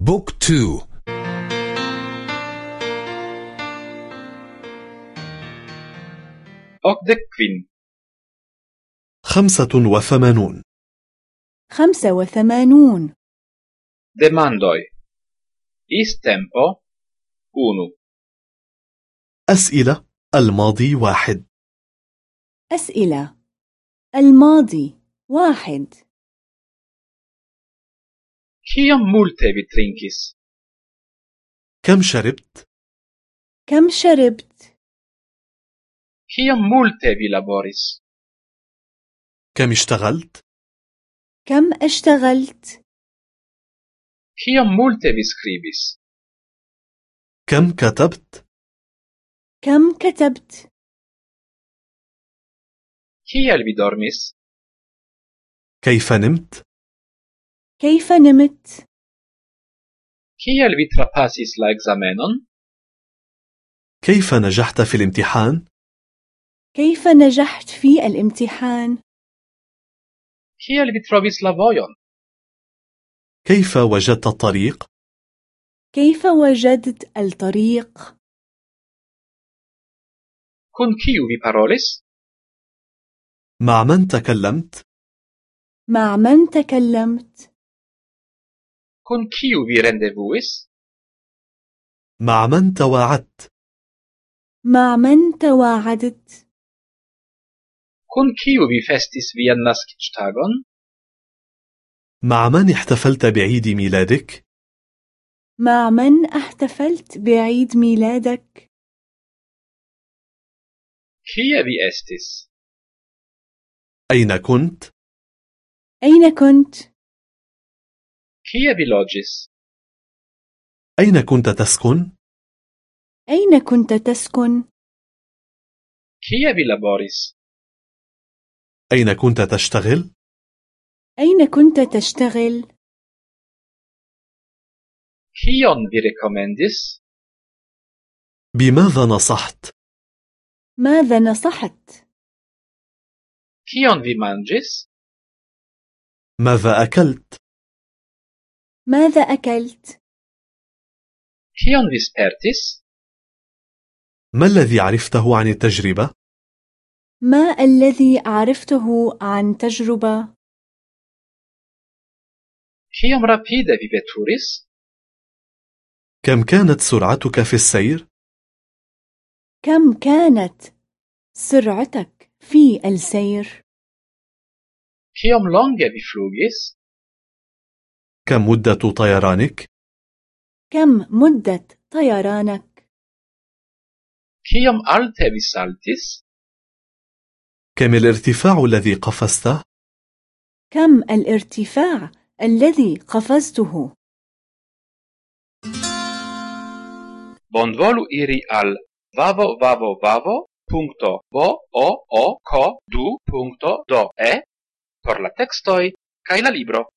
بوك تو. okdek kvin خمسة وثمانون. خمسة وثمانون. demandoj is-tempo unu أسئلة. الماضي واحد. أسئلة. الماضي واحد. Kiom multe vi trinkis؟ كم شربت؟ كم شربت؟ Kiom multe vi laboris؟ كم اشتغلت؟ كم اشتغلت؟ Kiom multe vi skribis؟ كم كتبت؟ كم كتبت؟ كيال بيدورميس كيف نمت؟ كيف نمت؟ kiel vi trapasis la ekzamenon كيف نجحت في الامتحان؟ كيف نجحت في الامتحان؟ kiel vi trovis la vojon كيف وجدت الطريق؟ كيف وجدت الطريق؟ Kun kiu vi parolis? مع من تكلمت؟ مع من تكلمت؟ Kun kiu vi rendevuis مع من تواعدت؟ مع من تواعدت kun kiu vi festis vian naskiĝtagon مع من احتفلت بعيد ميلادك؟ مع من احتفلت بعيد ميلادك kie vi estis أين كنت؟ أين كنت kie vi loĝis أين كنت تسكن؟ أين كنت تسكن kie vi laboris أين كنت تشتغل؟ أين كنت تشتغل kion vi rekomendis بماذا نصحت؟ ماذا نصحت kion vi manĝis ماذا أكلت؟ ماذا أكلت؟ Spertis ما الذي عرفته عن التجربة؟ ما الذي عرفته عن تجربة؟ Kiom rapide vi veturis كم كانت سرعتك في السير؟ كم كانت سرعتك في السير؟ Longe vi flugis كم مدة طيرانك؟ كم مدة طيرانك؟ alte vi saltis كم الارتفاع الذي قفزته؟ كم الارتفاع الذي قفزته؟ bonvolu iri al www.book2.de por la tekstoj kaj la libro